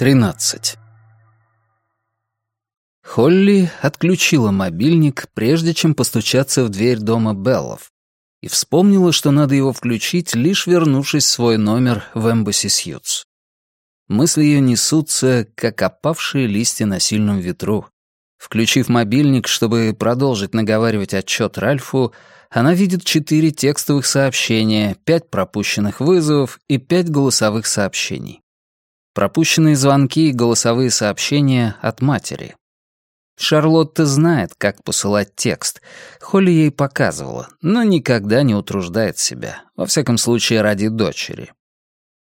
13. Холли отключила мобильник, прежде чем постучаться в дверь дома Беллов, и вспомнила, что надо его включить, лишь вернувшись в свой номер в Embassy Suits. Мысли ее несутся, как опавшие листья на сильном ветру. Включив мобильник, чтобы продолжить наговаривать отчет Ральфу, она видит четыре текстовых сообщения, пять пропущенных вызовов и пять голосовых сообщений. Пропущенные звонки и голосовые сообщения от матери. Шарлотта знает, как посылать текст. Холли ей показывала, но никогда не утруждает себя, во всяком случае ради дочери.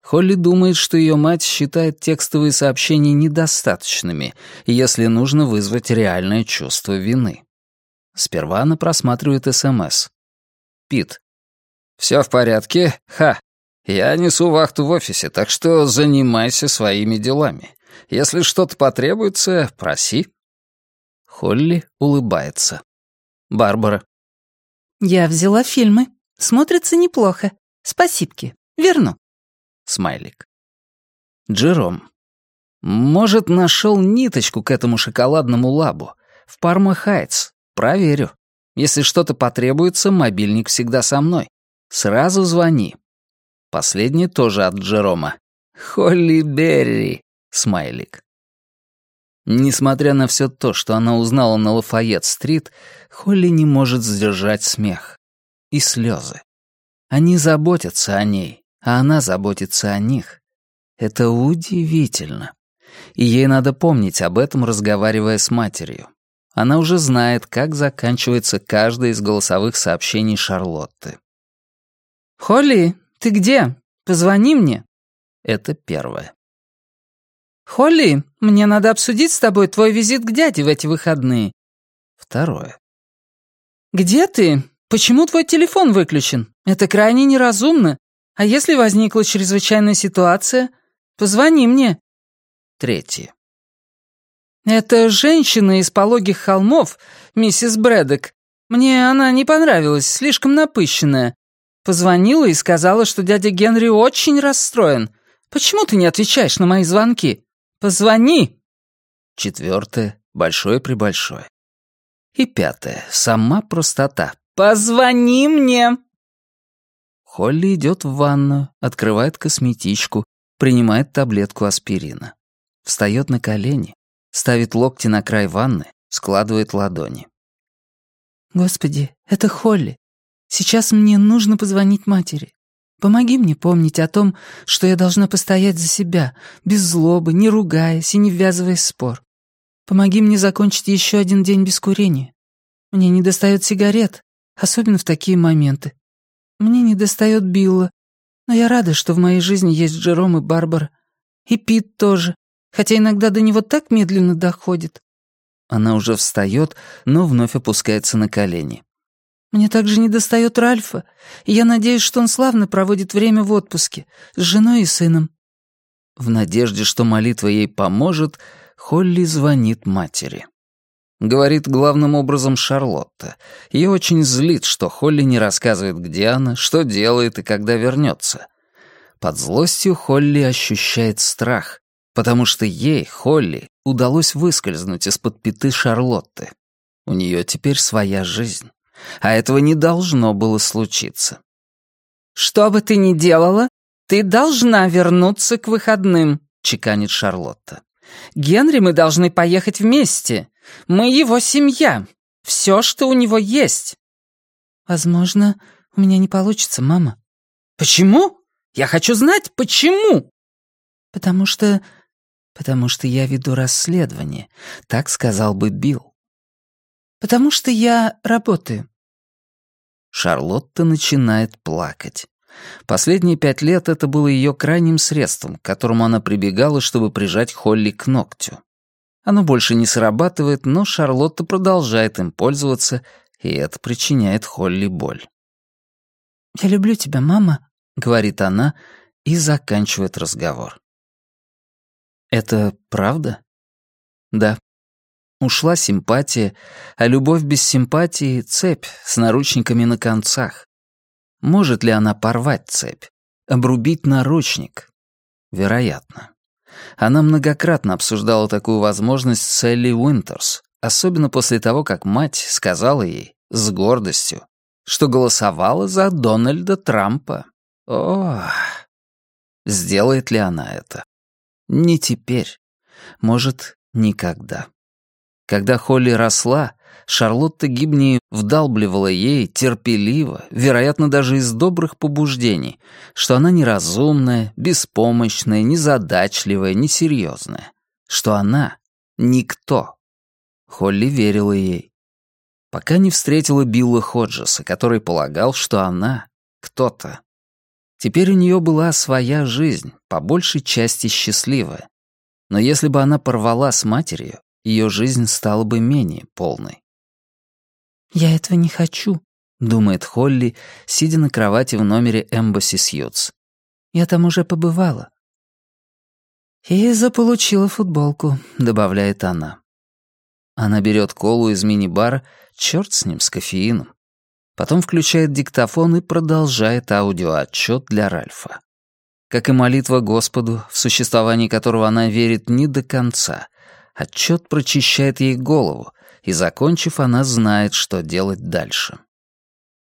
Холли думает, что ее мать считает текстовые сообщения недостаточными, если нужно вызвать реальное чувство вины. Сперва она просматривает СМС. Пит. «Все в порядке? Ха, я несу вахту в офисе, так что занимайся своими делами. Если что-то потребуется, проси». Холли улыбается. Барбара. «Я взяла фильмы. Смотрится неплохо. Спасибки. Верну». Смайлик. Джером. Может, нашел ниточку к этому шоколадному лабу. В Парма-Хайтс. Проверю. Если что-то потребуется, мобильник всегда со мной. Сразу звони. Последний тоже от Джерома. «Холли Берри», — смайлик. Несмотря на все то, что она узнала на Лафайет-стрит, Холли не может сдержать смех. И слезы. Они заботятся о ней, а она заботится о них. Это удивительно. И ей надо помнить об этом, разговаривая с матерью. Она уже знает, как заканчивается каждое из голосовых сообщений Шарлотты. «Холли, ты где? Позвони мне». Это первое. «Холли, мне надо обсудить с тобой твой визит к дяде в эти выходные». Второе. «Где ты? Почему твой телефон выключен? Это крайне неразумно. А если возникла чрезвычайная ситуация? Позвони мне». Третье. «Это женщина из пологих холмов, миссис Брэдок. Мне она не понравилась, слишком напыщенная. Позвонила и сказала, что дядя Генри очень расстроен. Почему ты не отвечаешь на мои звонки? Позвони!» Четвертое. Большое-пребольшое. И пятое. Сама простота. «Позвони мне!» Холли идет в ванную, открывает косметичку, принимает таблетку аспирина. Встает на колени, ставит локти на край ванны, складывает ладони. «Господи, это Холли. Сейчас мне нужно позвонить матери. Помоги мне помнить о том, что я должна постоять за себя, без злобы, не ругаясь и не ввязываясь в спор. Помоги мне закончить еще один день без курения. Мне недостает сигарет, особенно в такие моменты. Мне недостает Билла, но я рада, что в моей жизни есть Джером и Барбара. И Пит тоже, хотя иногда до него так медленно доходит. Она уже встает, но вновь опускается на колени. Мне также недостает Ральфа, и я надеюсь, что он славно проводит время в отпуске с женой и сыном». В надежде, что молитва ей поможет, Холли звонит матери. Говорит главным образом Шарлотта. Ее очень злит, что Холли не рассказывает, где она, что делает и когда вернется. Под злостью Холли ощущает страх, потому что ей, Холли, удалось выскользнуть из-под пяты Шарлотты. У нее теперь своя жизнь а этого не должно было случиться. «Что бы ты ни делала, ты должна вернуться к выходным», — чеканит Шарлотта. «Генри мы должны поехать вместе. Мы его семья. Все, что у него есть». «Возможно, у меня не получится, мама». «Почему? Я хочу знать, почему?» «Потому что... потому что я веду расследование», — так сказал бы Билл. «Потому что я работаю». Шарлотта начинает плакать. Последние пять лет это было ее крайним средством, к которому она прибегала, чтобы прижать Холли к ногтю. Оно больше не срабатывает, но Шарлотта продолжает им пользоваться, и это причиняет Холли боль. «Я люблю тебя, мама», — говорит она и заканчивает разговор. «Это правда?» «Да», Ушла симпатия, а любовь без симпатии — цепь с наручниками на концах. Может ли она порвать цепь? Обрубить наручник? Вероятно. Она многократно обсуждала такую возможность с Элли Уинтерс, особенно после того, как мать сказала ей, с гордостью, что голосовала за Дональда Трампа. Ох! Сделает ли она это? Не теперь. Может, никогда. Когда Холли росла, Шарлотта Гибни вдалбливала ей терпеливо, вероятно, даже из добрых побуждений, что она неразумная, беспомощная, незадачливая, несерьезная, что она — никто. Холли верила ей. Пока не встретила Билла Ходжеса, который полагал, что она — кто-то. Теперь у нее была своя жизнь, по большей части счастливая. Но если бы она порвала с матерью, ее жизнь стала бы менее полной. «Я этого не хочу», — думает Холли, сидя на кровати в номере Эмбасси Сьюз. «Я там уже побывала». «И заполучила футболку», — добавляет она. Она берет колу из мини-бара, черт с ним, с кофеином. Потом включает диктофон и продолжает аудиоотчет для Ральфа. Как и молитва Господу, в существовании которого она верит не до конца, отчет прочищает ей голову, и, закончив, она знает, что делать дальше.